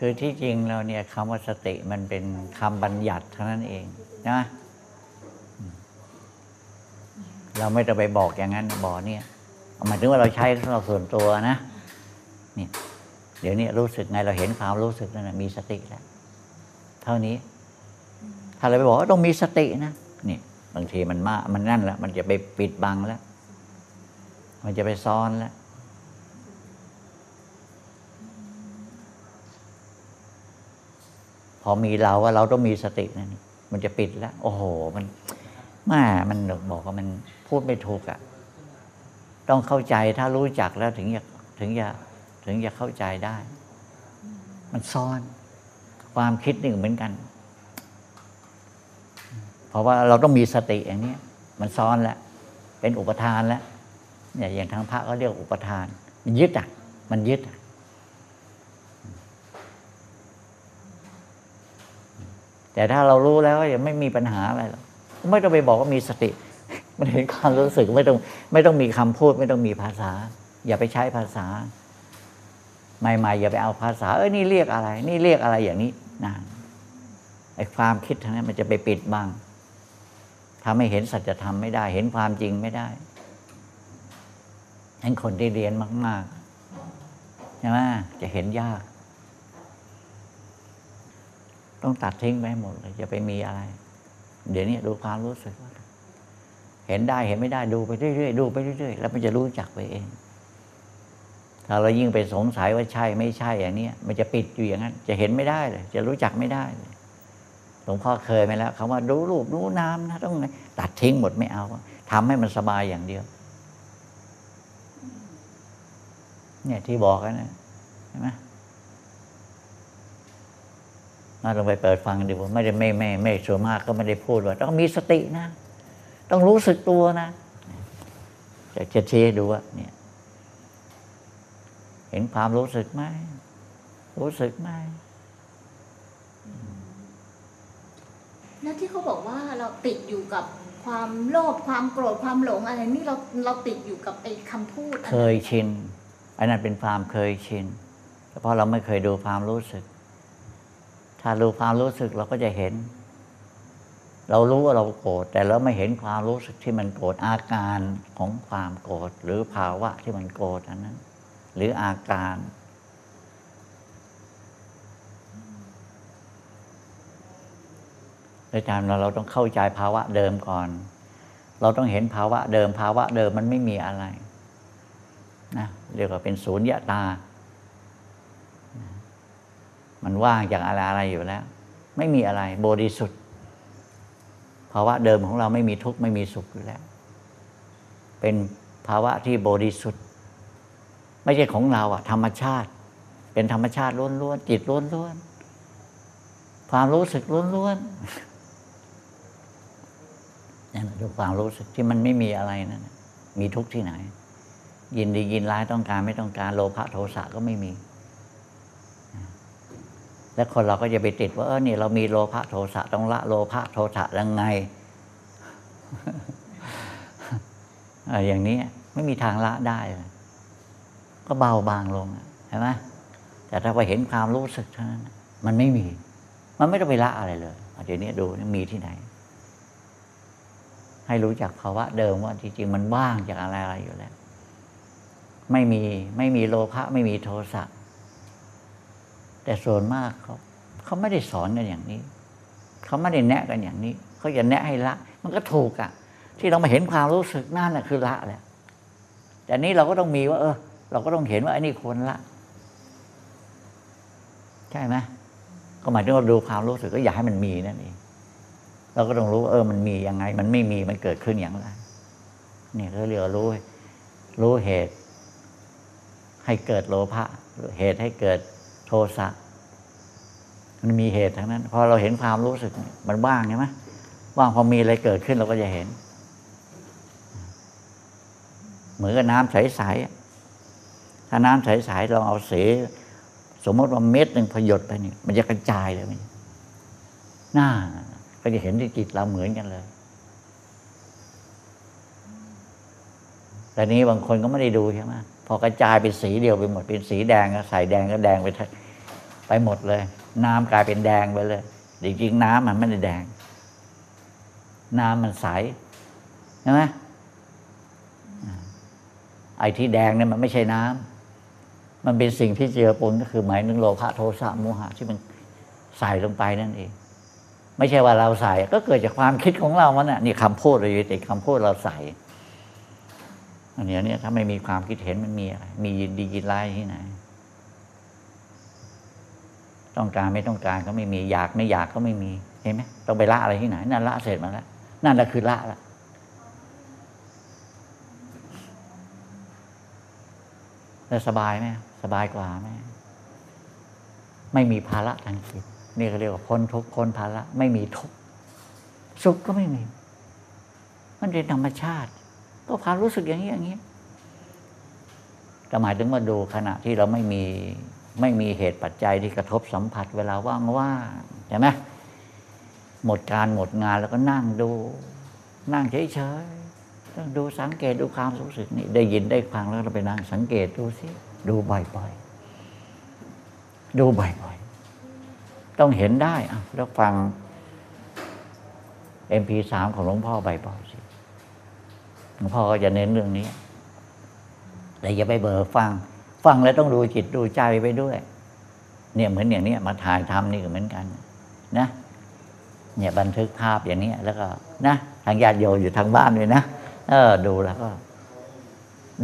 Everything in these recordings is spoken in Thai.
คือที่จริงเราเนี่ยคำว่าสติมันเป็นคำบัญญัติเท่านั้นเองนะเราไม่ต้องไปบอกอย่างนั้นบอกเนี่ยหมายถึงว่าเราใช้สำหรับส่วนตัวนะเนี่ยเดี๋ยวนี้รู้สึกไงเราเห็นความรู้สึกนั่นนะมีสติแล้วเท่านี้ ถ้าเราไปบอกว่าต้องมีสตินะนี่บางทีมันมามันนั่นแล้วมันจะไปปิดบังแล้ว มันจะไปซ้อนแล้ว อมีเราว่าเราต้องมีสตินั่นมันจะปิดแล้ว โอ้โห มันม่มันบอกว่ามันพูดไม่ถูกอะ่ะ ต้องเข้าใจถ้ารู้จักแล้วถึงจะถึงจะถึงจะเข้าใจได้ มันซ่อน ความคิดหนึ่งเหมือนกัน เพราะว่าเราต้องมีสติอย่างนี้มันซ้อนแล้ว เป็นอุปทานแล้วเนี่ยอย่างทางพระก็เรียกอุปทาน มันยึดอะ มันยึดอะ แต่ถ้าเรารู้แล้วยังไม่มีปัญหาอะไรหรอกไม่ต้องไปบอกว่ามีสติ มันเห็นความรู้สึกไม่ต้องไม่ต้องมีคำพูด ไม่ต้องมีภาษา อย่าไปใช้ภาษา ใหม่ๆ อย่าไปเอาภาษา เอ้ยนี่เรียกอะไร นี่เรียกอะไรอย่างนี้นะไอ้ความคิดทั้งนั้นมันจะไปปิดบังทำให้เห็นสัจธรรมไม่ได้ เห็นความจริงไม่ได้ให้คนที่เรียนมากๆใช่ไหมจะเห็นยาก ต้องตัดทิ้งไปหมดเลยอย่าไปมีอะไร เดี๋ยวนี้ดูความรู้สึก เห็นได้เห็นไม่ได้ดูไปเรื่อยๆดูไปเรื่อยๆแล้วมันจะรู้จักไปเอง ถ้าเรายิ่งไปสงสัยว่าใช่ไม่ใช่อย่างนี้มันจะปิดอยู่อย่างนั้น จะเห็นไม่ได้เลย จะรู้จักไม่ได้เลยหลวงพ่อเคยไหมแล้วคำว่าดูรูปดูนามนะต้องตัดทิ้งหมดไม่เอาทำให้มันสบายอย่างเดียว เนี่ยที่บอกกันนะเห็นไหม ลองไปเปิดฟังดูไม่ได้ไม่ไม่ไม่ส่วนมากก็ไม่ได้พูดว่า ต้องมีสตินะ ต้องรู้สึกตัวนะจะจะชี้ให้ดูว่าเนี่ย เห็นความรู้สึกไหมรู้สึกไหมแล้วที่เขาบอกว่าเราติดอยู่กับความโลภความโกรธความหลงอะไรนี่เราเราติดอยู่กับไอ้คำพูดอันเคนั้นยชินอันนั้นเป็นความเคยชินเพราะเราไม่เคยดูความรู้สึก ถ้าดูความรู้สึกเราก็จะเห็น เรารู้ว่าเราโกรธแต่เราไม่เห็นความรู้สึกที่มันโกรธอาการของความโกรธหรือภาวะที่มันโกรธอันนั้น หรืออาการในทางเราเราต้องเข้าใจภาวะเดิมก่อน เราต้องเห็นภาวะเดิม ภาวะเดิมมันไม่มีอะไรนะเรียกว่าเป็นศูนย์ยตา มันว่างจากอะไรอะไรอยู่แล้ว ไม่มีอะไรบริสุทธิ์ภาวะเดิมของเราไม่มีทุกข์ไม่มีสุขอยู่แล้ว เป็นภาวะที่บริสุทธิ์ ไม่ใช่ของเราอะธรรมชาติ เป็นธรรมชาติล้วนๆจิตล้วนๆความรู้สึกล้วนๆนั่นคือความรู้สึกที่มันไม่มีอะไรนั่นมีทุกข์ที่ไหน ยินดียินร้ายต้องการไม่ต้องการโลภะโทสะก็ไม่มี และคนเราก็จะไปติดว่าเออนี่เรามีโลภะโทสะต้องละโลภะโทสะยังไงออย่างนี้ไม่มีทางละได้เลยก็เบาบางลงอะเห็นไหมแต่ถ้าไปเห็นความรู้สึกเท่านั้นมันไม่มี มันไม่ต้องไปละอะไรเลยเอาเดี๋ยวนี้ดูมีที่ไหน ให้รู้จักภาวะเดิมว่าจริงๆมันว่างจากอะไรอะไรอยู่แล้ว ไม่มีไม่มีโลภะไม่มีโทสะ แต่ส่วนมากเขาเขาไม่ได้สอนกันอย่างนี้ เขาไม่ได้แนะกันอย่างนี้ เขาจะแนะให้ละ มันก็ถูกอะที่เรามาเห็นความรู้สึกนั่นแหะคือละแหละแต่นี้เราก็ต้องมีว่า เออ เราก็ต้องเห็นว่าไอ้นี่ควรละ ใช่ไหมก็หมายถึงเราดูความรู้สึกก็อย่าให้มันมีนั่นเองเราก็ต้องรู้ว่าเออ มันมียังไง มันไม่มีมันเกิดขึ้นอย่างไรเนี่ยเขาเรียกว่ารู้รู้เหตุ ให้เกิดโลภะเหตุให้เกิด โทสะมันมีเหตุทั้งนั้น พอเราเห็นความรู้สึกมันว่างใช่ไหมว่างพอมีอะไรเกิดขึ้นเราก็จะเห็น เหมือนกับน้ำใสๆถ้าน้ำใสๆเราเอาเสสมมติว่าเม็ดหนึ่งพยดไปนี่มันจะกระจายเลยมันน่าก็จะเห็นที่จิตเราเหมือนกันเลย แต่นี้บางคนก็ไม่ได้ดูใช่ไหม พอกระจายเป็นสีเดียวไปหมด เป็นสีแดงก็ใส่แดงก็แดงไปไปหมดเลย น้ำกลายเป็นแดงไปเลยจริงๆน้ำมันไม่ได้แดง น้ำมันใสใช่ไหมไอ้ที่แดงเนี่ยมันไม่ใช่น้ำมันเป็นสิ่งที่เจือปนก็คือหมายถึงโลภะโทสะโมหะที่มันใส่ลงไปนั่นเอง ไม่ใช่ว่าเราใส่ ก็เกิดจากความคิดของเรามันน่ะนี่คำพูดเราอยู่แต่คำพูดเราใส่ อันเนี้ยเนี่ยถ้าไม่มีความคิดเห็นมันมีอะไรมียินดียินร้ายที่ไหน ต้องการไม่ต้องการก็ไม่มีอยากไม่อยากก็ไม่มีเห็นไหมต้องไปละอะไรที่ไหน นั่นละเสร็จมาแล้วนั่นแหละคือละละแล้วสบายไหมสบายกว่าไหมไม่มีภาระทางจิตนี่เขาเรียกว่าพ้นทุกข์พ้นภาระไม่มีทุกข์สุขก็ไม่มี มันเป็นธรรมชาติ ก็ความรู้สึกอย่างนี้อย่างนี้แต่หมายถึงว่าดูขณะที่เราไม่มีไม่มีเหตุปัจจัยที่กระทบสัมผัสเวลาว่างๆใช่ไหมหมดการหมดงานแล้วก็นั่งดู นั่งเฉยๆต้องดูสังเกตดูความรู้สึกนี่ได้ยินได้ฟังแล้วเราไปนั่งสังเกตดูสิดูบ่อยๆดูบ่อยๆต้องเห็นได้อะแล้วฟัง MP3 ของหลวงพ่อบ่อยๆ หลวงพ่อก็จะเน้นเรื่องนี้ แต่อย่าไปเบอร์ฟัง ฟังแล้วต้องดูจิตดูใจไปด้วย เนี่ยเหมือนอย่างนี้มาถ่ายทำนี่ก็เหมือนกัน นะ เนี่ยบันทึกภาพอย่างนี้แล้วก็ นะทางญาติโยมอยู่ทางบ้านด้วยนะเออ ดูแล้วก็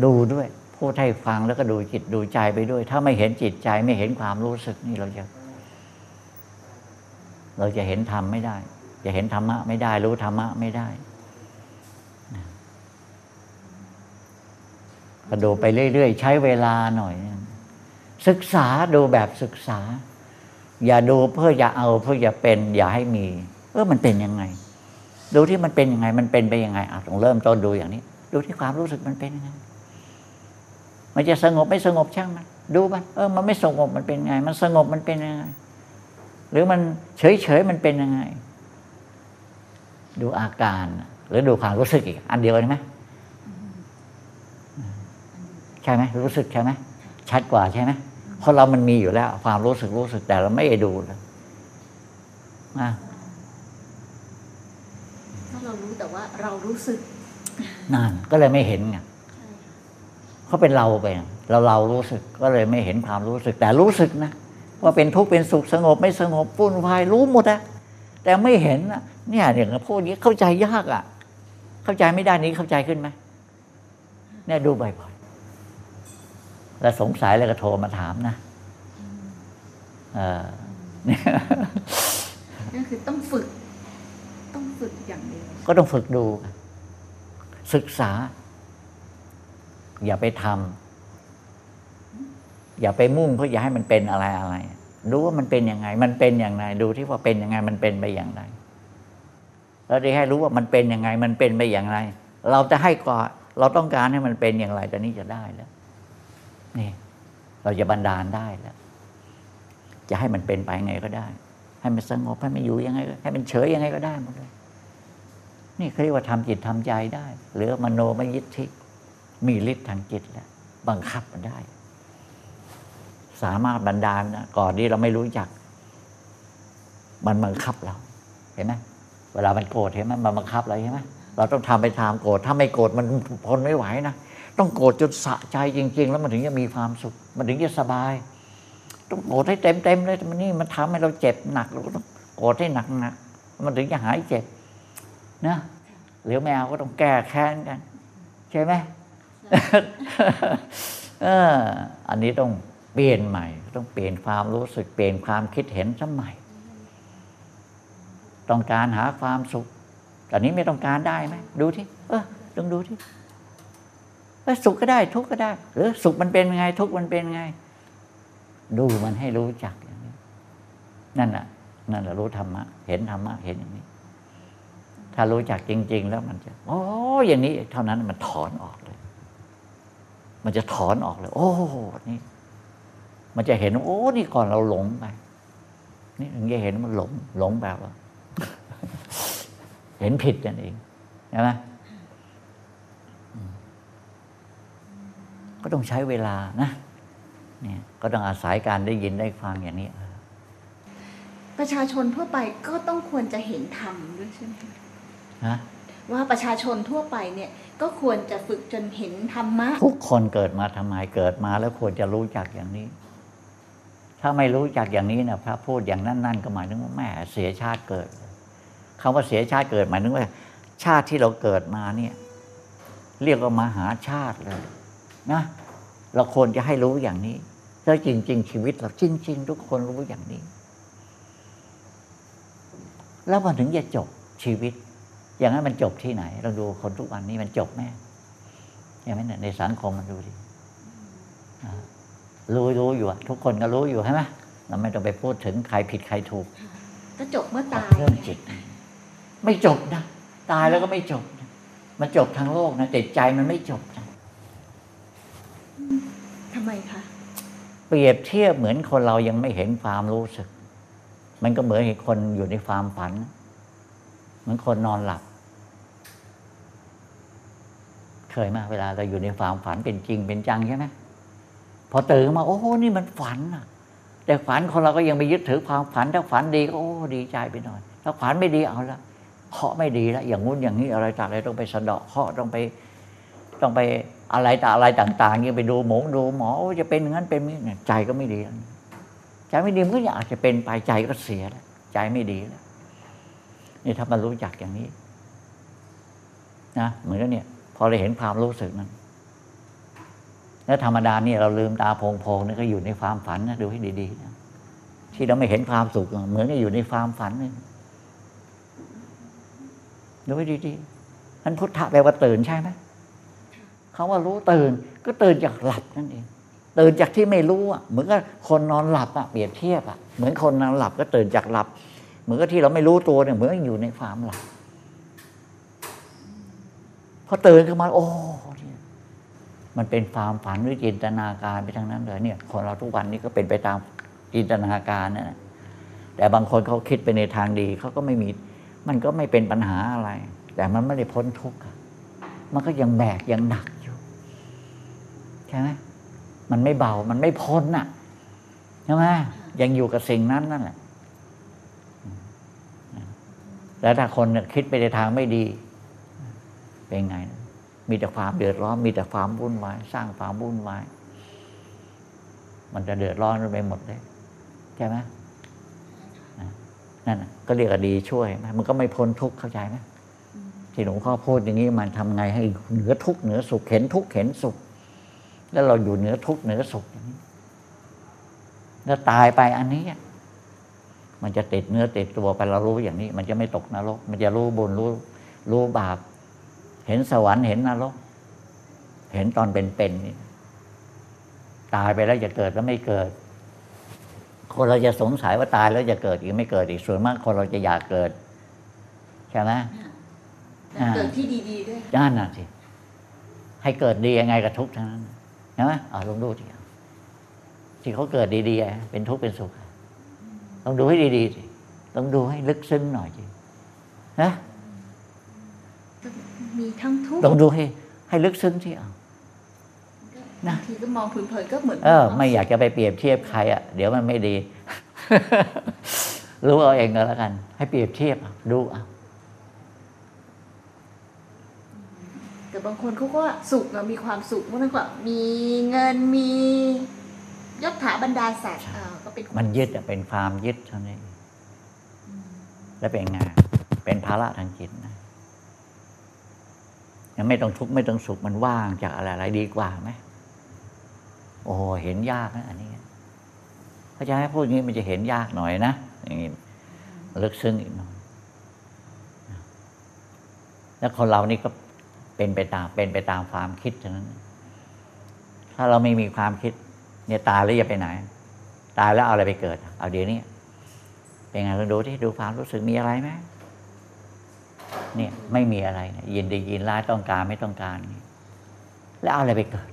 ดูด้วยพูดให้ฟังแล้วก็ดูจิตดูใจไปด้วย ถ้าไม่เห็นจิตใจไม่เห็นความรู้สึกนี่เราจะ เราจะเห็นธรรมไม่ได้ จะเห็นธรรมะไม่ได้ รู้ธรรมะไม่ได้ ก็ดูไปเรื่อยๆ ใช้เวลาหน่อย ศึกษาดูแบบศึกษา อย่าดูเพื่ออย่าเอาเพื่ออย่าเป็น อย่าให้มี เออมันเป็นยังไง ดูที่มันเป็นยังไง มันเป็นไปยังไงอะต้องเริ่มต้นดูอย่างนี้ ดูที่ความรู้สึกมันเป็นยังไงมันจะสงบไม่สงบช่างมันดูมันเออมันไม่สงบมันเป็นยังไง มันสงบมันเป็นยังไง หรือมันเฉยๆมันเป็นยังไง ดูอาการ หรือดูความรู้สึกอีก อันเดียวใช่ไหม ใช่ไหมรู้สึกใช่ไหมชัดกว่าใช่ไหมเพราะเรามันมีอยู่แล้ว ความรู้สึกรู้สึกแต่เราไม่ได้ดูเลยนะถ้าเรารู้แต่ว่าเรารู้สึกนั่นก็เลยไม่เห็นไงใช่ค่ะเขาเป็นเราไปเราเรารู้สึกก็เลยไม่เห็นความรู้สึก แต่รู้สึกนะว่าเป็นทุกข์เป็นสุขสงบ ไม่สงบปุ่นวายรู้หมดอะแต่ไม่เห็นอะเนี่ยอย่างพวกนี้เข้าใจยากอะเข้าใจไม่ได้นี้เข้าใจขึ้นไหมเนี่ยดูบ่อยๆ แล้วสงสัยแล้วก็โทรมาถามนะเออเนี่ยนั่นคือต้องฝึก ต้องฝึกอย่างเดียวก็ต้องฝึกดู ศึกษา อย่าไปทำอย่าไปมุ่งเพื่ออย่าให้มันเป็นอะไรอะไรรู้ว่ามันเป็นยังไง มันเป็นอย่างไรดูที่ว่าเป็นยังไง มันเป็นไปอย่างไรเราได้ให้รู้ว่ามันเป็นยังไง มันเป็นไปอย่างไร เราจะให้ก่อนเราต้องการให้มันเป็นอย่างไรตอนนี้จะได้แล้ว นี่เราจะบันดาลได้แล้ว จะให้มันเป็นไปยังไงก็ได้ ให้มันสงบให้มันอยู่ยังไง ให้มันเฉยยังไงก็ได้หมดเลย นี่เขาเรียกว่าทำจิตทำใจได้ หรือมโนมยิทธิมีฤทธิ์ทางจิตแล้วบังคับมันได้ สามารถบันดาลนะก่อนที่เราไม่รู้จัก มันบังคับเรา เห็นไหมเวลามันโกรธเห็นไหมมันบังคับเราใช่ไหมเราต้องทำไปตามโกรธถ้าไม่โกรธมันทนไม่ไหวนะ ต้องโกรธจนสะใจจริง ๆ แล้วมันถึงจะมีความสุข มันถึงจะสบาย ต้องโกรธให้เต็มๆเลยแต่มันนี่มันทำให้เราเจ็บหนักเราก็ต้องโกรธให้หนักๆมันถึงจะหายเจ็บนะหรือไม่เอาก็ต้องแก้แค้นกัน ใช่ไหมเอออันนี้ต้องเปลี่ยนใหม่ ต้องเปลี่ยนความรู้สึกเปลี่ยนความคิดเห็นสมัยต้องการหาความสุขตอนนี้ไม่ต้องการได้ไหมดูที่เออลองดูที่เออ สุขก็ได้ ทุกข์ก็ได้ หรือสุขมันเป็นไง ทุกข์มันเป็นไง ดูมันให้รู้จักอย่างนี้ นั่นน่ะนั่นแหละรู้ธรรมะ เห็นธรรมะเห็นอย่างนี้ ถ้ารู้จักจริง ๆ แล้วมันจะโอ้อย่างนี้ เท่านั้นมันถอนออกเลย มันจะถอนออกเลย โอ้นี่ มันจะเห็น โอ้นี่ก่อนเราหลงไปนี่ถึงจะเห็นมันหลงหลงแบบว่าเห็นผิดกันเองใช่ไหมอืม ก็ต้องใช้เวลานะเนี่ยก็ต้องอาศัยการได้ยินได้ฟังอย่างนี้เออประชาชนทั่วไปก็ต้องควรจะเห็นธรรมด้วยใช่ไหมคะฮะว่าประชาชนทั่วไปเนี่ยก็ควรจะฝึกจนเห็นธรรมะ ทุกคนเกิดมาทำไมเกิดมาแล้วควรจะรู้จักอย่างนี้ ถ้าไม่รู้จักอย่างนี้นะพระพูดอย่างนั้นนั่นก็หมายถึงว่าแม่เสียชาติเกิดคำว่าเสียชาติเกิดหมายถึงว่า ชาติที่เราเกิดมาเนี่ย เรียกว่ามหาชาติเลย นะเราควรจะให้รู้อย่างนี้แล้วจริง ๆ ชีวิตเราจริง ๆ ทุกคนรู้อย่างนี้ แล้วมันถึงจะจบชีวิต อย่างนั้นมันจบที่ไหน เราดูคนทุกวันนี้มันจบแม่อย่างนั้นน่ะในสังคมมันดูดิอ่ารู้รู้อยู่อะทุกคนก็รู้อยู่ใช่ไหมเราไม่ต้องไปพูดถึงใครผิดใครถูก ก็จบเมื่อตายเรื่องจิต ไม่จบนะ ตายแล้วก็ไม่จบนะมันจบทางโลกนะแต่ใจมันไม่จบนะทำ ไมคะเปรียบเทียบเหมือนคนเรายังไม่เห็นความรู้สึก มันก็เหมือนเห็นคนอยู่ในความฝัน เหมือนคนนอนหลับ เคยมาเวลาเราอยู่ในความฝันเป็นจริงเป็นจังใช่ไหมพอตื่นมา โอ้โหนี่มันฝันอะแต่ฝันคนเราก็ยังไปยึดถือความฝันถ้าฝันดีก็โอ้ดีใจไปหน่อยถ้าฝันไม่ดีเอาละเคาะไม่ดีแล้วอย่างงู้นอย่างนี้อะไรต่างอะไรต้องไปสะเดาะเคาะต้องไปต้องไป อะไรต่ออะไรต่างๆยังไปดูหมอดูหมอจะเป็นอย่างนั้นเป็นนี้ใจก็ไม่ดี ใจไม่ดีมันก็อาจจะเป็นไปใจก็เสียแล้วใจไม่ดีแล้วนี่ถ้ามันรู้จักอย่างนี้นะเหมือนกับเนี่ย พอเราเห็นความรู้สึกนั้น แล้วธรรมดาเนี่ยเราลืมตาโพงๆนี่ก็อยู่ในความฝันนะดูให้ดีๆนะที่เราไม่เห็นความสุขเหมือนกับอยู่ในความฝันนี่ดูให้ดีๆนั้นพุทธะแปลว่าตื่นใช่ไหม เขาว่ารู้ตื่น ก็ตื่นจากหลับนั่นเอง ตื่นจากที่ไม่รู้อะเหมือนกับคนนอนหลับอะเปรียบเทียบอะเหมือนคนนอนหลับก็ตื่นจากหลับ เหมือนกับที่เราไม่รู้ตัวเนี่ยเหมือนอยู่ในความหลับพอตื่นขึ้นมาโอ้เนี่ยมันเป็นความฝันหรือจินตนาการไปทั้งนั้นเลยเนี่ย คนเราทุกวันนี้ก็เป็นไปตามจินตนาการนั่นแหละแต่บางคนเขาคิดไปในทางดีเขาก็ไม่มี มันก็ไม่เป็นปัญหาอะไร แต่มันไม่ได้พ้นทุกข์มันก็ยังแบกยังหนัก ช่ไหมมันไม่เบา มันไม่พ้นน่ะใช่ไหมยังอยู่กับสิ่งนั้นนั่นแหละแล้วถ้าคนเนี่ยคิดไปในทางไม่ดี เป็นไง มีแต่ความเดือดร้อน มีแต่ความวุ่นวาย สร้างความวุ่นวาย มันจะเดือดร้อนไปหมดเลยใช่ไหมนั่นก็เรียกว่าดีช่วยไหมมันก็ไม่พ้นทุกข์เข้าใจไหมที่หลวงพ่อพูดอย่างนี้มันทำไงให้เหนือทุกข์เหนือสุขเห็นทุกข์เห็นสุข แล้วเราอยู่เหนือทุกข์เหนือสุขอย่างนี้ แล้วตายไปอันนี้อะมันจะติดเนื้อติดตัวไปเรารู้อย่างนี้ มันจะไม่ตกนรก มันจะรู้บุญรู้ รู้บาป เห็นสวรรค์เห็นนรก เห็นตอนเป็นๆนี่ตายไปแล้วจะเกิดแล้วไม่เกิด คนเราจะสงสัยว่าตายแล้วจะเกิดอีกไม่เกิดอีกส่วนมากคนเราจะอยากเกิดใช่ไหมแต่เกิดที่ดีๆด้วยนั่นน่ะสิให้เกิดดียังไงกับทุกข์ทั้งนั้น ใช่ไหมเอาลองดูทีที่เขาเกิดดีๆอะเป็นทุกข์เป็นสุขอะลองดูให้ดีๆสิลองดูให้ลึกซึ้งหน่อยสินะมีทั้งทุกข์ลองดูให้ ให้ลึกซึ้งที่เอานะบางทีก็มองเผินๆก็เหมือนเออไม่อยากจะไปเปรียบเทียบใครอะเดี๋ยวมันไม่ดี รู้เอาเองก็แล้วกัน ให้เปรียบเทียบเอาดูเอา แต่บางคนเขาก็สุขอะมีความสุขเพราะนั่นก็มีเงินมียศถาบรรดาศักดิ์อ่าก็เป็นมันยึดอะเป็นความยึดเท่านั้นเองแล้วเป็นไงเป็นภาระทางจิตนะยังไม่ต้องทุกข์ไม่ต้องสุขมันว่างจากอะไรอะไรดีกว่าไหมโอ้โหเห็นยากนะ อันนี้ถ้าจะให้พูดอย่างนี้มันจะเห็นยากหน่อยนะอย่างนี้ลึกซึ้งอีกหน่อยแล้วคนเรานี่ก็ เป็นไปตามเป็นไปตามความคิดเท่านั้น ถ้าเราไม่มีความคิด เนี่ยตายแล้วจะไปไหน ตายแล้วเอาอะไรไปเกิด เอาเดี๋ยวนี้เป็นไงลองดูที่ดูความรู้สึกมีอะไรไหมเนี่ยไม่มีอะไรนะยินดียินร้ายต้องการไม่ต้องการนี่แล้วเอาอะไรไปเกิด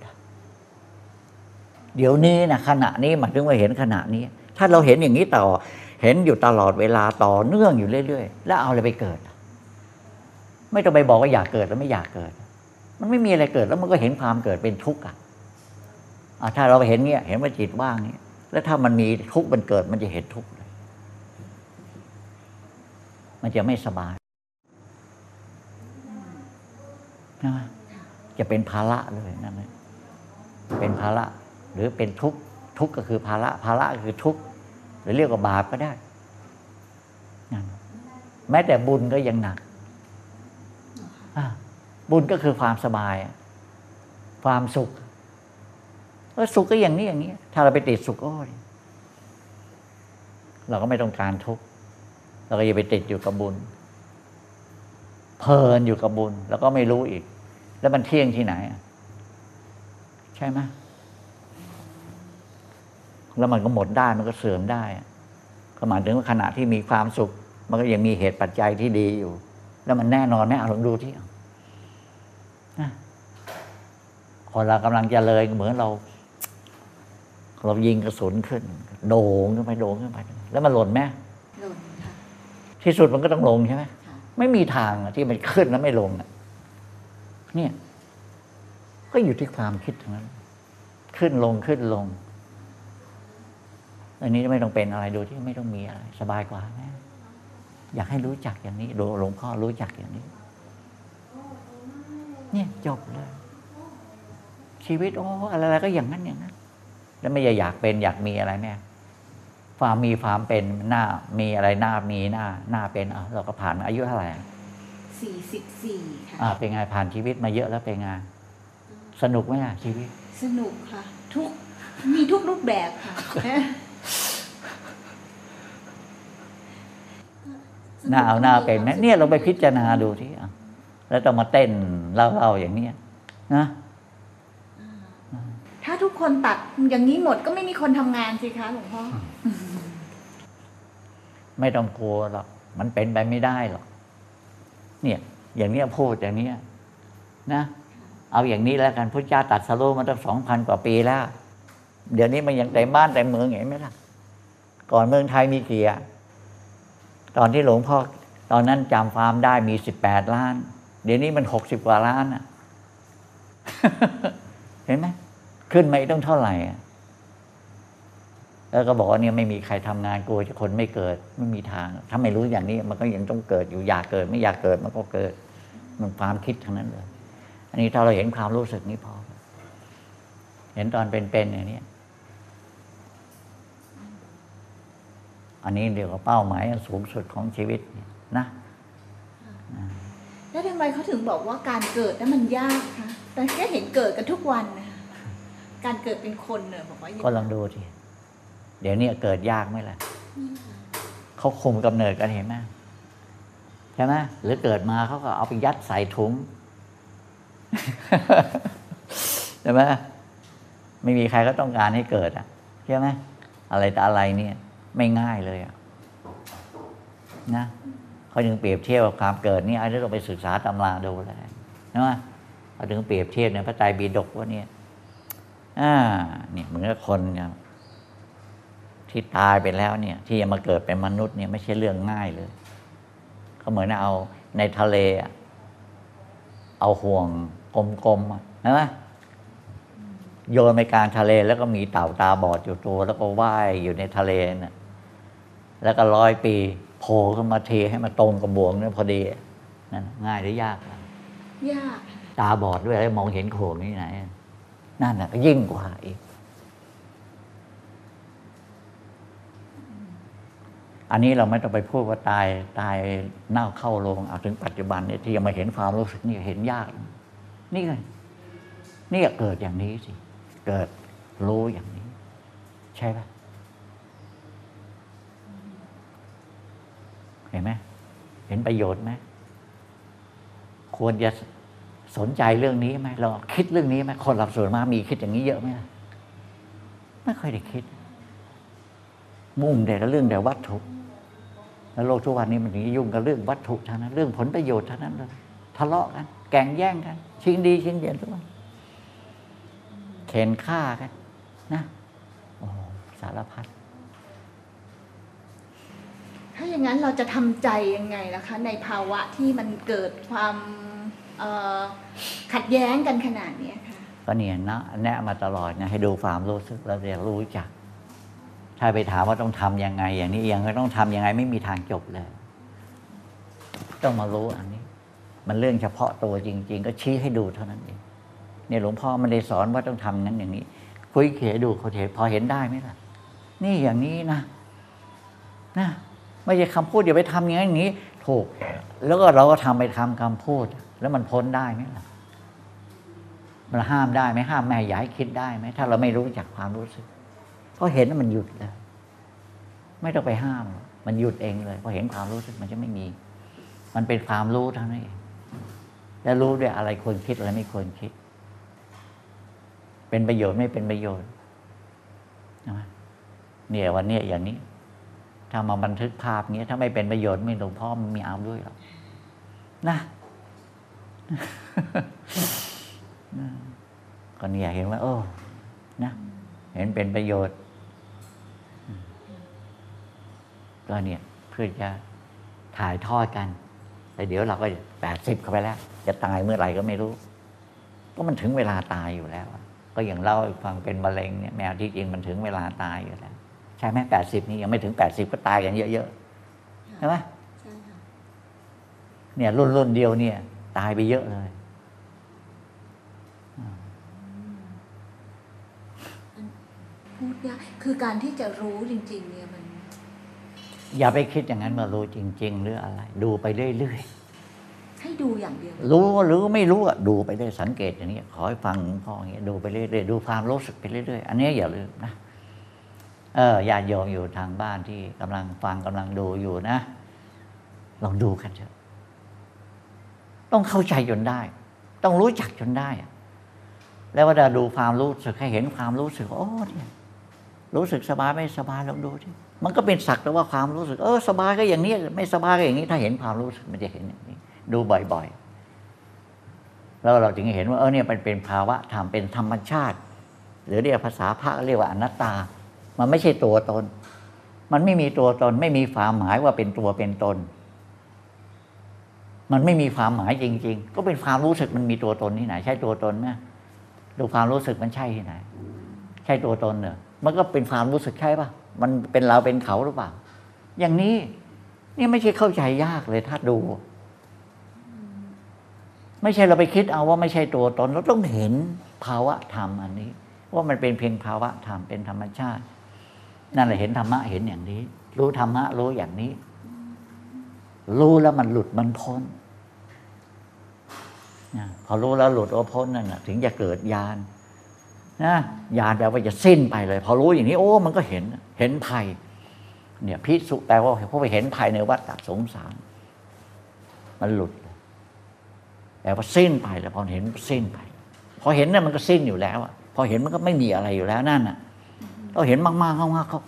เดี๋ยวนี้นะขณะนี้หมายถึงว่าเห็นขณะนี้ ถ้าเราเห็นอย่างนี้ต่อ เห็นอยู่ตลอดเวลาต่อเนื่องอยู่เรื่อย ๆ แล้วเอาอะไรไปเกิด ไม่ต้องไปบอกว่าอยากเกิดแล้วไม่อยากเกิด มันไม่มีอะไรเกิดแล้วมันก็เห็นความเกิดเป็นทุกข์อะถ้าเราเห็นเงี้ย เห็นว่าจิตว่างเงี้ยแล้วถ้ามันมีทุกข์มันเกิดมันจะเห็นทุกข์เลยมันจะไม่สบายนะจะเป็นภาระเลยนั่นเลยเป็นภาระหรือเป็นทุกข์ทุกข์ก็คือภาระภาระคือทุกข์หรือเรียกว่าบาปก็ได้นั่นแม้แต่บุญก็ยังหนัก บุญก็คือความสบาย ความสุขเออสุขก็อย่างนี้อย่างนี้ ถ้าเราไปติดสุขโอ้ยเราก็ไม่ต้องการทุกข์เราก็อย่าไปติดอยู่กับบุญ เพลินอยู่กับบุญ แล้วก็ไม่รู้อีก แล้วมันเที่ยงที่ไหนใช่ไหมแล้วมันก็หมดได้มันก็เสื่อมได้ก็หมายถึงว่าขณะที่มีความสุข มันก็ยังมีเหตุปัจจัยที่ดีอยู่ แล้วมันแน่นอนไหมเอาลองดูที่เอานะคนเรากำลังจะเลยเหมือนเรา เรายิงกระสุนขึ้น โด่งขึ้นไปโด่งขึ้นไป แล้วมันหล่นไหมหล่นค่ะที่สุดมันก็ต้องลงใช่ไหมค่ะไม่มีทางอะที่มันขึ้นแล้วไม่ลงอะเนี่ย ก็อยู่ที่ความคิดทั้งนั้น ขึ้นลงขึ้นลง อันนี้ไม่ต้องเป็นอะไรดูที่ไม่ต้องมีอะไร สบายกว่าแม่ อยากให้รู้จักอย่างนี้ดูหลวงพ่อรู้จักอย่างนี้ เนี่ยจบเลย ชีวิตโอ้อะไรๆก็อย่างนั้นอย่างนั้นแล้วไม่อยากเป็นอยากมีอะไรแม่ความมีความเป็นหน้ามีอะไรหน้ามีหน้าหน้าเป็นอะเราก็ผ่านมาอายุเท่าไหร่อะสี่สิบสี่ค่ะอ่าเป็นไงผ่านชีวิตมาเยอะแล้วเป็นไงสนุกไหมอะชีวิต สนุกค่ะ ทุกมีทุกรูปแบบค่ะ หน้าเอาหน้าเป็นไหมเนี่ยเราไปพิจารณาดูที่อะแล้วต้องมาเต้นเล่าๆอย่างเนี้ยนะถ้าทุกคนตัดอย่างนี้หมดก็ไม่มีคนทำงานสิคะหลวงพ่ออไม่ต้องกลัวหรอกมันเป็นไปไม่ได้หรอกเนี่ย อย่างเนี้ยพูดอย่างเนี้ยนะเอาอย่างนี้แล้วกันพุทธเจ้าตรัดสโลมาตั้งสองพันกว่าปีแล้ว เดี๋ยวนี้มันยังแต่บ้านแต่เมืองเห็นไหมล่ะ ก่อนเมืองไทยมีกี่อะ ตอนที่หลวงพ่อตอนนั้นจำฟาร์มได้มีสิบแปดล้าน เดี๋ยวนี้มันหกสิบกว่าล้านอะ เห็นไหมขึ้นมาอีกต้องเท่าไหร่อะแล้วก็บอกว่าเนี่ยไม่มีใครทำงานกลัวจะคนไม่เกิดไม่มีทาง ถ้าไม่รู้อย่างนี้ มันก็ยังต้องเกิดอยู่อยากเกิด ไม่อยากเกิดมันก็เกิด มันความคิดทั้งนั้นเลย อันนี้ถ้าเราเห็นความรู้สึกนี้พอ เห็นตอนเป็นๆอย่างนี้ อันนี้เรียกว่าเป้าหมายอันสูงสุดของชีวิตเนี่ยนะแล้วทำไมเขาถึงบอกว่าการเกิดนั้นมันยากคะแต่แค่เห็นเกิดกันทุกวันนะคะการเกิดเป็นคนเนี่ยบอกว่ายังก็ลองดูทีเดี๋ยวนี้เกิดยากไหมล่ะเขาคุมกำเนิดกันเห็นไหมใช่ไหมหรือเกิดมาเขาก็เอาไปยัดใส่ถุงใช่ไหมไม่มีใครก็ต้องการให้เกิดอะใช่ไหมอะไรแต่อะไรเนี่ย ไม่ง่ายเลยอะนะเขาจึงเปรียบเทียบกับความเกิดนี่ไอ้เราไปศึกษาตำราดูแล้วนะเขาถึงเปรียบเทียบในพระไตรปิฎกว่าเนี่ยอ่าเนี่ยเหมือนกับคนเนี่ยที่ตายไปแล้วเนี่ย ที่จะมาเกิดเป็นมนุษย์เนี่ยไม่ใช่เรื่องง่ายเลย ก็เหมือนเอาในทะเลเอาห่วงกลมๆอะนะโยนไปกลางทะเลแล้วก็มีเต่าตาบอดอยู่ตัว แล้วก็ว่ายอยู่ในทะเลน่ะ แล้วก็ร้อยปีโผล่ขึ้นมาเทให้มันตรงกับบ่วงเนี่ยพอดีนั่นน่ะง่ายหรือยากอะยาก ตาบอดด้วยแล้วมองเห็นโขงที่ไหน นั่นน่ะก็ยิ่งกว่าอีก อันนี้เราไม่ต้องไปพูดว่าตายตายเน่าเข้าโรงเอาถึงปัจจุบันเนี่ยที่ยังมาเห็นความรู้สึกนี่เห็นยาก นี่ไงนี่ก็เกิดอย่างนี้สิ เกิดรู้อย่างนี้ ใช่ปะ เห็นไหมเห็นประโยชน์ไหมควรจะสนใจเรื่องนี้ไหมเราคิดเรื่องนี้ไหมคนหลับส่วนมากมีคิดอย่างนี้เยอะไหมไม่ค่อยได้คิด มุ่งแต่ละเรื่องแต่วัตถุ แล้วโลกทุกวันนี้มันถึงยุ่งกับเรื่องวัตถุเท่านั้นเรื่องผลประโยชน์เท่านั้นเลยทะเลาะกัน แก่งแย่งกัน ชิงดีชิงเด่นทุกวันเข็นฆ่ากัน นะโอ้สารพัด ถ้าอย่างนั้นเราจะทำใจยังไงล่ะคะ ในภาวะที่มันเกิดความขัดแย้งกันขนาดเนี้ค่ะก็เนี่ยนะแนะมาตลอดนะให้ดูความรู้สึกแล้วจะรู้จัก ถ้าไปถามว่าต้องทำยังไง อย่างนี้ยังก็ต้องทำยังไงไม่มีทางจบเลย ต้องมารู้อันนี้ มันเรื่องเฉพาะตัวจริง ๆ ก็ชี้ให้ดูเท่านั้นเองเนี่ยหลวงพ่อไม่ได้สอนว่าต้องทำนั้นอย่างนี้ คุยเขดูเขาเห็นพอเห็นได้ไหมล่ะ นี่อย่างนี้นะ นะ ไม่ใช่คำพูดอย่าไปทำอย่างนั้นอย่างนี้ ถูก แล้วก็เราก็ทำไปทำคำพูด แล้วมันพ้นได้ไหมล่ะมันห้ามได้ไหมห้ามแม่อยาให้คิดได้ไหมถ้าเราไม่รู้จักความรู้สึกพอเห็นแล้วมันหยุดเลยไม่ต้องไปห้ามหรอกมันหยุดเองเลยพอเห็นความรู้สึกมันจะไม่มี มันเป็นความรู้เท่านั้นเองและรู้ด้วยอะไรควรคิดอะไรไม่ควรคิด เป็นประโยชน์ไม่เป็นประโยชน์ใช่ไหมเนี่ยวันเนี้ยอย่างนี้ ถ้ามาบันทึกภาพเนี้ย ถ้าไม่เป็นประโยชน์ไม่หลวงพ่อมันไมีเอาด้วยหรอกนะก็เนี่ยเห็นว่า โอ้นะเห็นเป็นประโยชน์ก็เนี่ยเพื่อจะถ่ายทอดกัน แต่เดี๋ยวเราก็แปดสิบเข้าไปแล้ว จะตายเมื่อไหร่ก็ไม่รู้ ก็มันถึงเวลาตายอยู่แล้ว ก็อย่างเล่าให้ฟังเป็นมะเร็งเนี่ยแมวที่จริงมันถึงเวลาตายอยู่แล้ว ใช่ไหมแปดสิบนี่ยังไม่ถึงแปดสิบก็ตายกันเยอะๆใช่ไหมใช่ค่ะเนี่ยรุ่นรุ่นเดียวเนี่ย ตายไปเยอะเลยพูดยากคือการที่จะรู้จริง ๆ เนี่ยมัน อย่าไปคิดอย่างนั้นว่ารู้จริง ๆ หรืออะไร ดูไปเรื่อยให้ดูอย่างเดียวๆรู้หรือไม่รู้อะดูไปเรื่อยสังเกตอย่างนี้ขอให้ฟังหลวงพ่ออย่างนี้ยดูไปเรื่อยๆดูความรู้สึกไปเรื่อยๆ อันนี้อย่าลืมนะ เออญาติโยมอยู่ทางบ้านที่กำลังฟังกำลังดูอยู่นะ ลองดูกันเถอะต้องเข้าใจจนได้ ต้องรู้จักจนได้ แล้วเวลาดูความรู้สึกให้เห็นความรู้สึกโอ้เนี่ยรู้สึกสบายไม่สบายลองดูที่มันก็เป็นสักแต่ว่าความรู้สึก เออสบายก็อย่างนี้ ไม่สบายก็อย่างนี้ ถ้าเห็นความรู้สึกมันจะเห็นอย่างนี้ ดูบ่อยๆ แล้วเราจึงเห็นว่าเออเนี่ยมันเป็นภาวะธรรมเป็นธรรมชาติ หรือเรียกภาษาพระเรียกว่าอนัตตา มันไม่ใช่ตัวตน มันไม่มีตัวตน ไม่มีความหมายว่าเป็นตัวเป็นตน มันไม่มีความหมายจริง ๆ ก็เป็นความรู้สึกมันมีตัวตนที่ไหน ใช่ตัวตนไหมดูความรู้สึกมันใช่ที่ไหน ใช่ตัวตนเนอะมันก็เป็นความรู้สึกใช่ปะมันเป็นเราเป็นเขาหรือเปล่า อย่างนี้นี่ไม่ใช่เข้าใจยากเลยถ้าดู ไม่ใช่เราไปคิดเอาว่าไม่ใช่ตัวตน เราต้องเห็นภาวะธรรมอันนี้ ว่ามันเป็นเพียงภาวะธรรมเป็นธรรมชาติ นั่นแหละเห็นธรรมะเห็นอย่างนี้ รู้ธรรมะรู้อย่างนี้ รู้แล้วมันหลุดมันพ้นนะพอรู้แล้วหลุดโอพ้นนั่นนะถึงจะเกิดญาณนะญาณแปลว่าจะสิ้นไปเลย พอรู้อย่างนี้ โอ้ มันก็เห็นเห็นภัย เนี่ยพิสุแปลว่าพอไปเห็นภัยในวัฏฏสงสาร มันหลุดแปลว่าสิ้นไปแล้วพอเห็นสิ้นไป พอเห็นนี่ยมันก็สิ้นอยู่แล้วอะพอเห็นมันก็ไม่มีอะไรอยู่แล้วนั่นน่ะ เราเห็นมากๆเข้ากๆเขา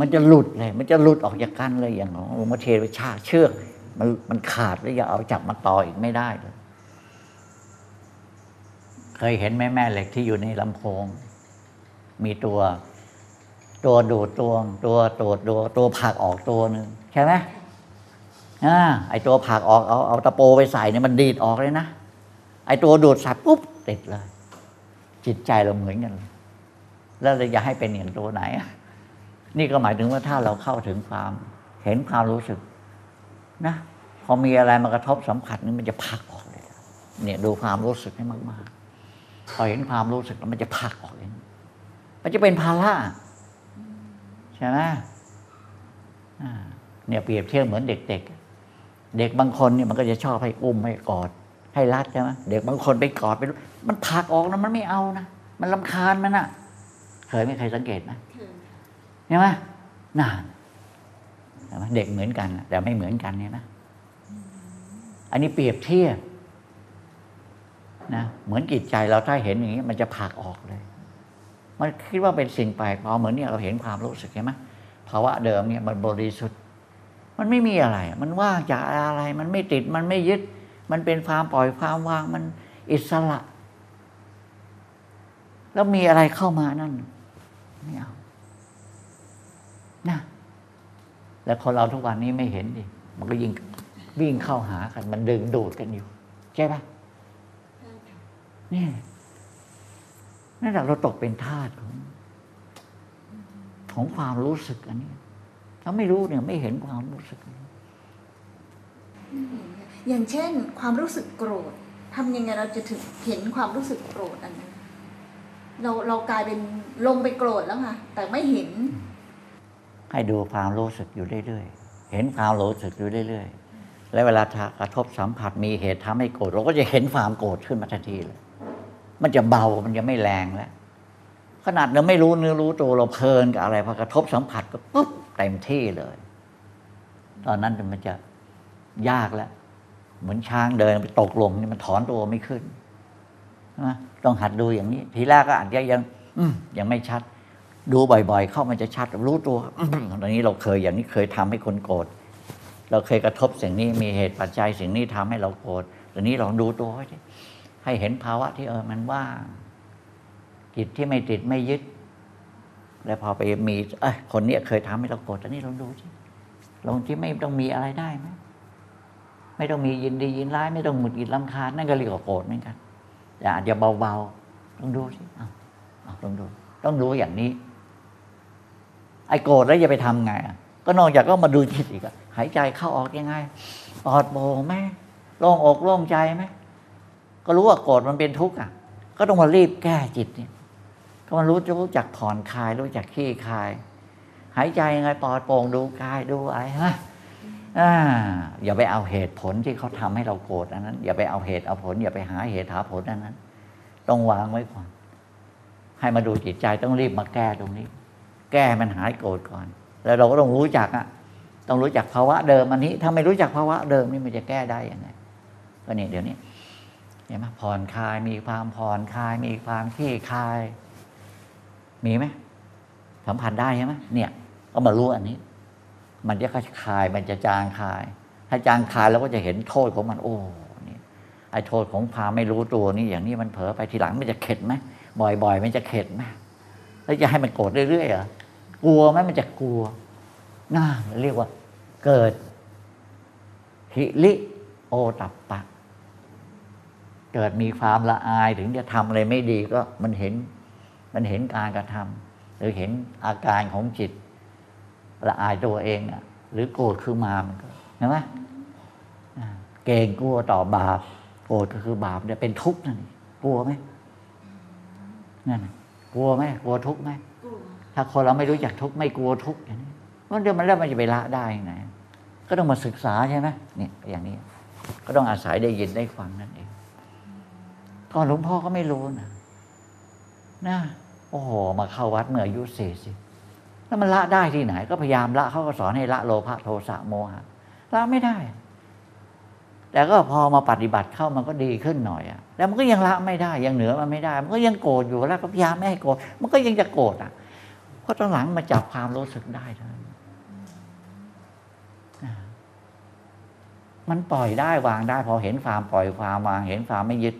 มันจะหลุดเลย มันจะหลุดออกจากกันเลยอย่างของหลวงพ่อเทศไปชาเชือก มันมันขาดแล้วอย่าเอาจับมาต่ออีกไม่ได้เลยเคยเห็นแม่แม่เหล็กที่อยู่ในลำโพง มีตัว ตัวดูดตัวตัวตูดตัวตัวผักออกตัวหนึ่งใช่ไหมอ่าไอตัวผักออกเอาเอาตะโปไปใส่เนี่ยมันดีดออกเลยนะไอตัวดูดใส่ปุ๊บติดเลย จิตใจเราเหมือนกันเลย แล้วเราจะให้เป็นอย่างตัวไหน นี่ก็หมายถึงว่าถ้าเราเข้าถึงความ เห็นความรู้สึกนะพอมีอะไรมากระทบสัมผัสนี่มันจะผลักออกเลย เนี่ยดูความรู้สึกให้มากๆ พอเห็นความรู้สึกแล้วมันจะผลักออกเองมันจะเป็นภาระใช่ไหมเนี่ยเปรียบเทียบเหมือนเด็ก ๆ เด็กบางคนเนี่ยมันก็จะชอบให้อุ้มให้กอด ให้รัดใช่ไหมเด็กบางคนไปกอดไปมันผลักออกนะมันไม่เอานะมันลำคาญมันอะ เคยไหม่เคยสังเกตไหมคือใช่ไหมน่านใช่ไหมเด็กเหมือนกันน่ะแต่ไม่เหมือนกันเนี่ยนะอันนี้เปรียบเทียบนะเหมือนจิตใจเราถ้าเห็นอย่างนี้ มันจะผลักออกเลย มันคิดว่าเป็นสิ่งแปลกปลอมเหมือนเนี่ยเราเห็นความรู้สึกใช่ไหมภาวะเดิมเนี่ยมันบริสุทธิ์ มันไม่มีอะไร มันว่างจากอะไร มันไม่ติดมันไม่ยึด มันเป็นความปล่อยความวางมันอิสระ แล้วมีอะไรเข้ามานั่น ไม่เอานะแล้วคนเราทุกวันนี้ไม่เห็นดิมันก็ยิ่งวิ่งเข้าหากัน มันดึงดูดกันอยู่ ใช่ปะนี่นั่นแหละเราตกเป็นทาสของ ของความรู้สึกอันนี้ถ้าไม่รู้เนี่ยไม่เห็นความรู้สึกอันนอย่างเช่น ความรู้สึกโกรธทำยังไงเราจะถึงเห็นความรู้สึกโกรธอันนั้น เราเรากลายเป็นลงไปโกรธแล้วค่ะแต่ไม่เห็น ให้ดูความรู้สึกอยู่เรื่อยๆเห็นความรู้สึกอยู่เรื่อยๆและเวลากระทบสัมผัสมีเหตุทำให้โกรธเราก็จะเห็นความโกรธขึ้นมาทันทีเลย มันจะเบามันจะไม่แรงแล้วขนาดเราไม่รู้เนื้อรู้ตัวเราเพลินกับอะไรพอกระทบสัมผัสก็ปุ๊บเต็มที่เลย ตอนนั้นมันจะยากแล้ว เหมือนช้างเดินไปตกลงนี่มันถอนตัวไม่ขึ้น นะต้องหัดดูอย่างนี้ ทีแรกก็อาจจะยังยังไม่ชัด ดูบ่อย ๆ เข้ามันจะชัดรู้ตัวตอนนี้เราเคยอย่างนี้เคยทำให้คนโกรธเราเคยกระทบสิ่งนี้มีเหตุปัจจัยสิ่งนี้ทำให้เราโกรธตอนนี้ลองดูตัวให้เห็นภาวะที่เออมันว่างจิตที่ไม่ติดไม่ยึด แล้วพอไปมีเอ้คนเนี้ยเคยทำให้เราโกรธตอนนี้ลองดูสิลองที่ไม่ต้องมีอะไรได้ไหมไม่ต้องมียินดียินร้าย ไม่ต้องหงุดหงิดลำคาญนั่นก็เรียกว่าโกรธเหมือนกัน อาจจะเบาๆลองดูสิเอาเอาลองดู ต้องดูอย่างนี้ ไอ้โกรธแล้วจะไปทำไงอะก็นอกจากก็มาดูจิตอีกอะหายใจเข้าออกยังไงปลอดโปร่งไหมโล่งอกโล่งใจไหมก็รู้ว่าโกรธมันเป็นทุกข์อะ ก็ต้องมารีบแก้จิตเนี่ยก็มันรู้จะรู้จักผ่อนคลายรู้จักขี้คลาย หายใจยังไงปลอดโปร่งดูกายดูอะไรฮะ อย่าไปเอาเหตุผลที่เขาทำให้เราโกรธอันนั้น อย่าไปเอาเหตุเอาผล อย่าไปหาเหตุหาผลอันนั้น ต้องวางไว้ก่อน ให้มาดูจิตใจต้องรีบมาแก้ตรงนี้ แก้มันหายโกรธก่อน แล้วเราก็ต้องรู้จักอะต้องรู้จักภาวะเดิมอันนี้ ถ้าไม่รู้จักภาวะเดิมนี่มันจะแก้ได้ยังไงก็นี่เดี๋ยวนี้เห็นไหมผ่อนคลายมีความผ่อนคลาย มีความขี้คลาย มีไหมสัมผัสได้ใช่ไหมเนี่ย ก็มารู้อันนี้ มันจะคลายมันจะจางคลาย ถ้าจางคลายเราก็จะเห็นโทษของมันโอ้นี่ไอ้โทษของความไม่รู้ตัวนี่อย่างนี้มันเผลอไปทีหลังมันจะเข็ดไหมบ่อยๆ มันจะเข็ดไหมแล้วจะให้มันโกรธเรื่อยๆเหรอกลัวไหมมันจะกลัวน่าเรียกว่า เกิดหิริโอตัปปะ เกิดมีความละอายถึงจะทำอะไรไม่ดีก็มันเห็น มันเห็นการกระทำหรือเห็นอาการของจิต ละอายตัวเองอะ หรือโกรธคือมามันก็เห็นไหมอ่าเกรงกลัวต่อบาปโกรธก็คือบาปเนี่ยเป็นทุกข์นั่นกลัวไหมนั่นกลัวไหมกลัวทุกข์ไหมถ้าคนเราไม่รู้จักทุกข์ไม่กลัวทุกข์อย่างนี้มันเดี๋ยวมันแล้วมันจะไปละได้ยังไงก็ต้องมาศึกษาใช่ไหมเนี่ยอย่างนี้ ก็ต้องอาศัยได้ยินได้ฟังนั่นเองก่อนหลวงพ่อก็ไม่รู้นะนะโอ้โหมาเข้าวัดเมื่ออายุสี่สิบ แล้วมันละได้ที่ไหน ก็พยายามละเขาก็สอนให้ละโลภะโทสะโมหะละไม่ได้ แต่ก็พอมาปฏิบัติเข้ามันก็ดีขึ้นหน่อยอะแล้วมันก็ยังละไม่ได้ ยังเหนือมันไม่ได้ มันก็ยังโกรธอยู่แล้วก็พยายามไม่ให้โกรธมันก็ยังจะโกรธอะเพราะตอนหลังมาจับความรู้สึกได้เท่านั้นมันปล่อยได้วางได้ พอเห็นความปล่อยความวางเห็นความไม่ยึด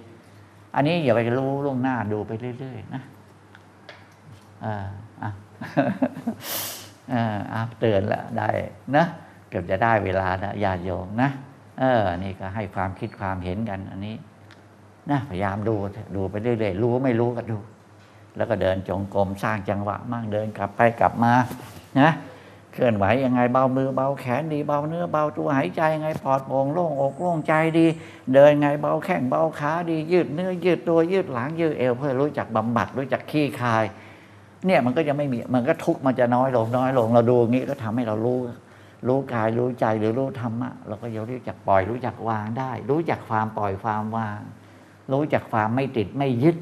อันนี้อย่าไปรู้ล่วงหน้าดูไปเรื่อยๆนะเออ อะเตือนแล้วได้นะเกือบจะได้เวลาแล้วญาติโยมนะเออ นี่ก็ให้ความคิดความเห็นกัน อันนี้นะพยายามดูดูไปเรื่อยๆรู้ไม่รู้ก็ดู แล้วก็เดินจงกรมสร้างจังหวะมั่งเดินกลับไปกลับมานะเคลื่อนไหวยังไงเบามือเบาแขนดีเบาเนื้อเบาตัวหายใจยังไงปลอดโปร่งโล่งอกโล่งใจดี เดินไงเบาแข้งเบาขาดี ยืดเนื้อยืดตัวยืดหลังยืดเอวเพื่อรู้จักบำบัดรู้จักขี้คาย เนี่ยมันก็จะไม่มีมันก็ทุกข์มันจะน้อยลงน้อยลง เราดูอย่างนี้ก็ทำให้เรารู้ รู้กายรู้ใจหรือรู้ธรรมะเราก็จะรู้จักปล่อยรู้จักวางได้ รู้จักความปล่อยความวาง รู้จักความไม่ติดไม่ยึด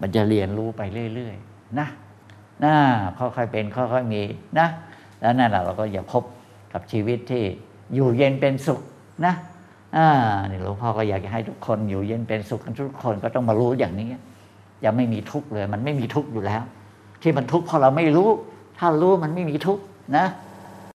มันจะเรียนรู้ไปเรื่อยๆนะนะค่อยๆเป็นค่อยๆมีนะแล้วนั่นแหละเราก็อย่าพบกับชีวิตที่อยู่เย็นเป็นสุขนะอ่านี่หลวงพ่อก็อยากจะให้ทุกคนอยู่เย็นเป็นสุขกันทุกคนก็ต้องมารู้อย่างนี้ ยังไม่มีทุกข์เลย มันไม่มีทุกข์อยู่แล้ว ที่มันทุกข์เพราะเราไม่รู้ ถ้ารู้มันไม่มีทุกข์นะ